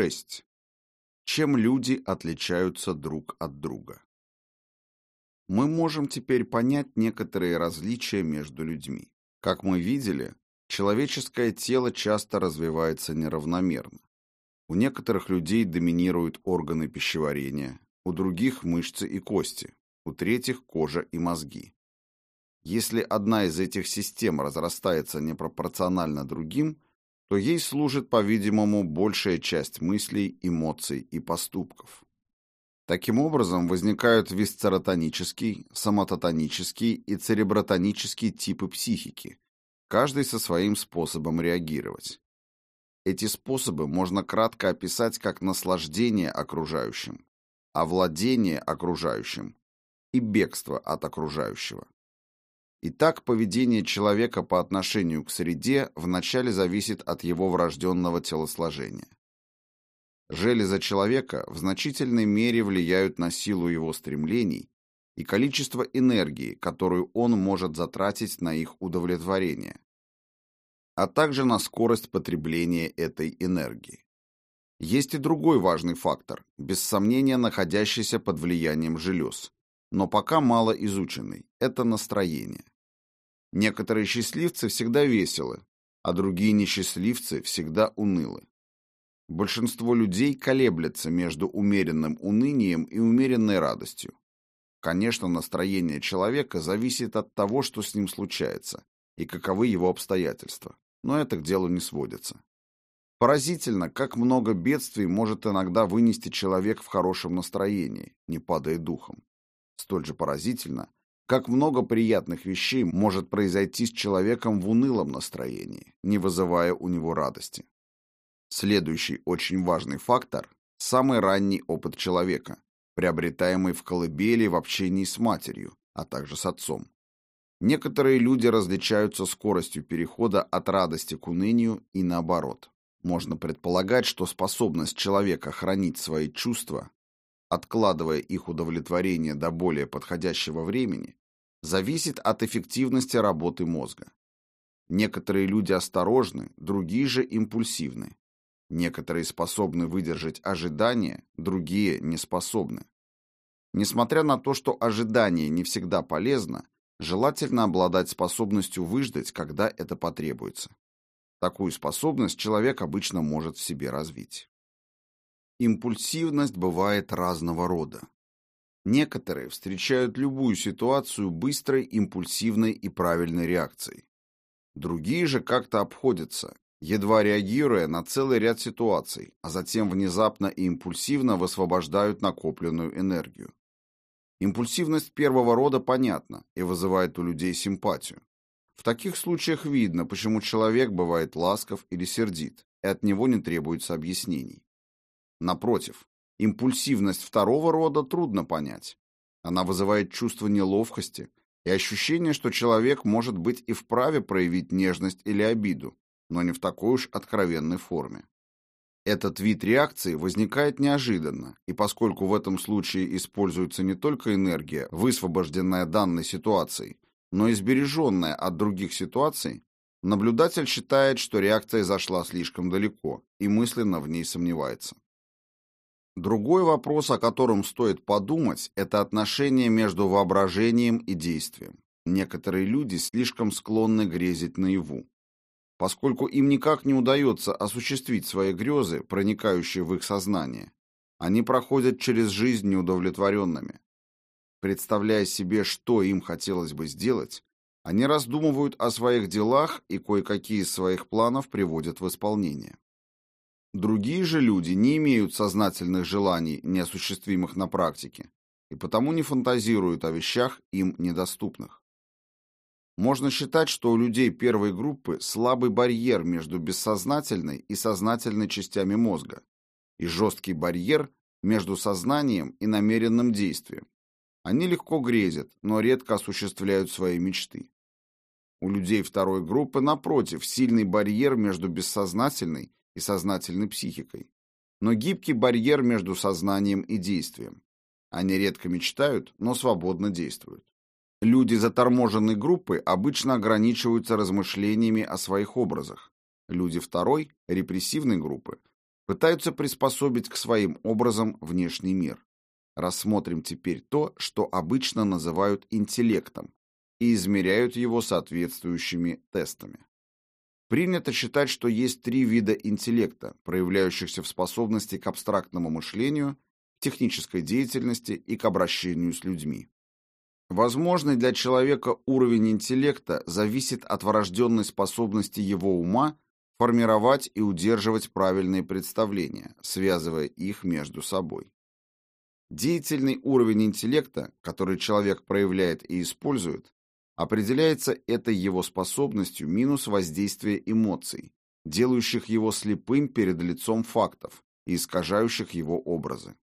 6. Чем люди отличаются друг от друга? Мы можем теперь понять некоторые различия между людьми. Как мы видели, человеческое тело часто развивается неравномерно. У некоторых людей доминируют органы пищеварения, у других мышцы и кости, у третьих кожа и мозги. Если одна из этих систем разрастается непропорционально другим, то ей служит, по-видимому, большая часть мыслей, эмоций и поступков. Таким образом, возникают висцеротонический, соматотонический и церебротонический типы психики, каждый со своим способом реагировать. Эти способы можно кратко описать как наслаждение окружающим, овладение окружающим и бегство от окружающего. Итак, поведение человека по отношению к среде вначале зависит от его врожденного телосложения. Железы человека в значительной мере влияют на силу его стремлений и количество энергии, которую он может затратить на их удовлетворение, а также на скорость потребления этой энергии. Есть и другой важный фактор, без сомнения находящийся под влиянием желез, но пока мало изученный – это настроение. Некоторые счастливцы всегда веселы, а другие несчастливцы всегда унылы. Большинство людей колеблется между умеренным унынием и умеренной радостью. Конечно, настроение человека зависит от того, что с ним случается, и каковы его обстоятельства, но это к делу не сводится. Поразительно, как много бедствий может иногда вынести человек в хорошем настроении, не падая духом. Столь же поразительно, как много приятных вещей может произойти с человеком в унылом настроении, не вызывая у него радости. Следующий очень важный фактор – самый ранний опыт человека, приобретаемый в колыбели в общении с матерью, а также с отцом. Некоторые люди различаются скоростью перехода от радости к унынию и наоборот. Можно предполагать, что способность человека хранить свои чувства откладывая их удовлетворение до более подходящего времени, зависит от эффективности работы мозга. Некоторые люди осторожны, другие же импульсивны. Некоторые способны выдержать ожидания, другие не способны. Несмотря на то, что ожидание не всегда полезно, желательно обладать способностью выждать, когда это потребуется. Такую способность человек обычно может в себе развить. Импульсивность бывает разного рода. Некоторые встречают любую ситуацию быстрой, импульсивной и правильной реакцией. Другие же как-то обходятся, едва реагируя на целый ряд ситуаций, а затем внезапно и импульсивно высвобождают накопленную энергию. Импульсивность первого рода понятна и вызывает у людей симпатию. В таких случаях видно, почему человек бывает ласков или сердит, и от него не требуется объяснений. Напротив, импульсивность второго рода трудно понять. Она вызывает чувство неловкости и ощущение, что человек может быть и вправе проявить нежность или обиду, но не в такой уж откровенной форме. Этот вид реакции возникает неожиданно, и поскольку в этом случае используется не только энергия, высвобожденная данной ситуацией, но и сбереженная от других ситуаций, наблюдатель считает, что реакция зашла слишком далеко и мысленно в ней сомневается. Другой вопрос, о котором стоит подумать, это отношение между воображением и действием. Некоторые люди слишком склонны грезить наяву. Поскольку им никак не удается осуществить свои грезы, проникающие в их сознание, они проходят через жизнь неудовлетворенными. Представляя себе, что им хотелось бы сделать, они раздумывают о своих делах и кое-какие из своих планов приводят в исполнение. Другие же люди не имеют сознательных желаний, неосуществимых на практике, и потому не фантазируют о вещах им недоступных. Можно считать, что у людей первой группы слабый барьер между бессознательной и сознательной частями мозга и жесткий барьер между сознанием и намеренным действием. Они легко грезят, но редко осуществляют свои мечты. У людей второй группы, напротив, сильный барьер между бессознательной и сознательной психикой, но гибкий барьер между сознанием и действием. Они редко мечтают, но свободно действуют. Люди заторможенной группы обычно ограничиваются размышлениями о своих образах. Люди второй, репрессивной группы, пытаются приспособить к своим образом внешний мир. Рассмотрим теперь то, что обычно называют интеллектом, и измеряют его соответствующими тестами. Принято считать, что есть три вида интеллекта, проявляющихся в способности к абстрактному мышлению, технической деятельности и к обращению с людьми. Возможный для человека уровень интеллекта зависит от врожденной способности его ума формировать и удерживать правильные представления, связывая их между собой. Деятельный уровень интеллекта, который человек проявляет и использует, определяется этой его способностью минус воздействие эмоций, делающих его слепым перед лицом фактов и искажающих его образы.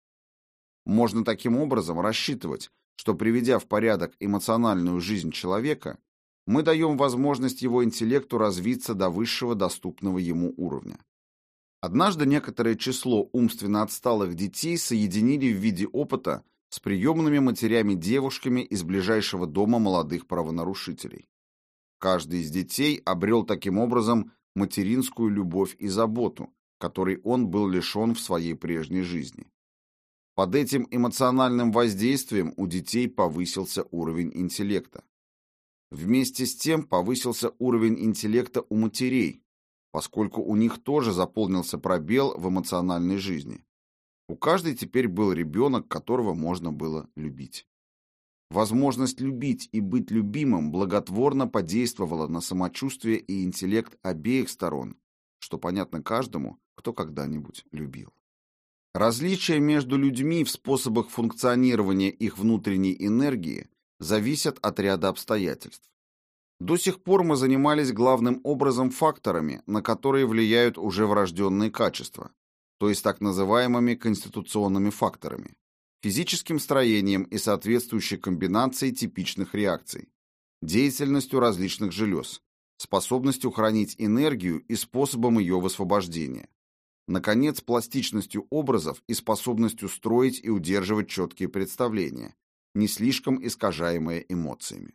Можно таким образом рассчитывать, что приведя в порядок эмоциональную жизнь человека, мы даем возможность его интеллекту развиться до высшего доступного ему уровня. Однажды некоторое число умственно отсталых детей соединили в виде опыта с приемными матерями-девушками из ближайшего дома молодых правонарушителей. Каждый из детей обрел таким образом материнскую любовь и заботу, которой он был лишен в своей прежней жизни. Под этим эмоциональным воздействием у детей повысился уровень интеллекта. Вместе с тем повысился уровень интеллекта у матерей, поскольку у них тоже заполнился пробел в эмоциональной жизни. У каждой теперь был ребенок, которого можно было любить. Возможность любить и быть любимым благотворно подействовала на самочувствие и интеллект обеих сторон, что понятно каждому, кто когда-нибудь любил. Различия между людьми в способах функционирования их внутренней энергии зависят от ряда обстоятельств. До сих пор мы занимались главным образом факторами, на которые влияют уже врожденные качества, то есть так называемыми конституционными факторами, физическим строением и соответствующей комбинацией типичных реакций, деятельностью различных желез, способностью хранить энергию и способом ее высвобождения. Наконец, пластичностью образов и способностью строить и удерживать четкие представления, не слишком искажаемые эмоциями.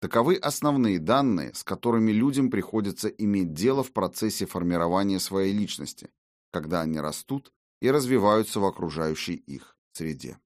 Таковы основные данные, с которыми людям приходится иметь дело в процессе формирования своей личности, когда они растут и развиваются в окружающей их среде.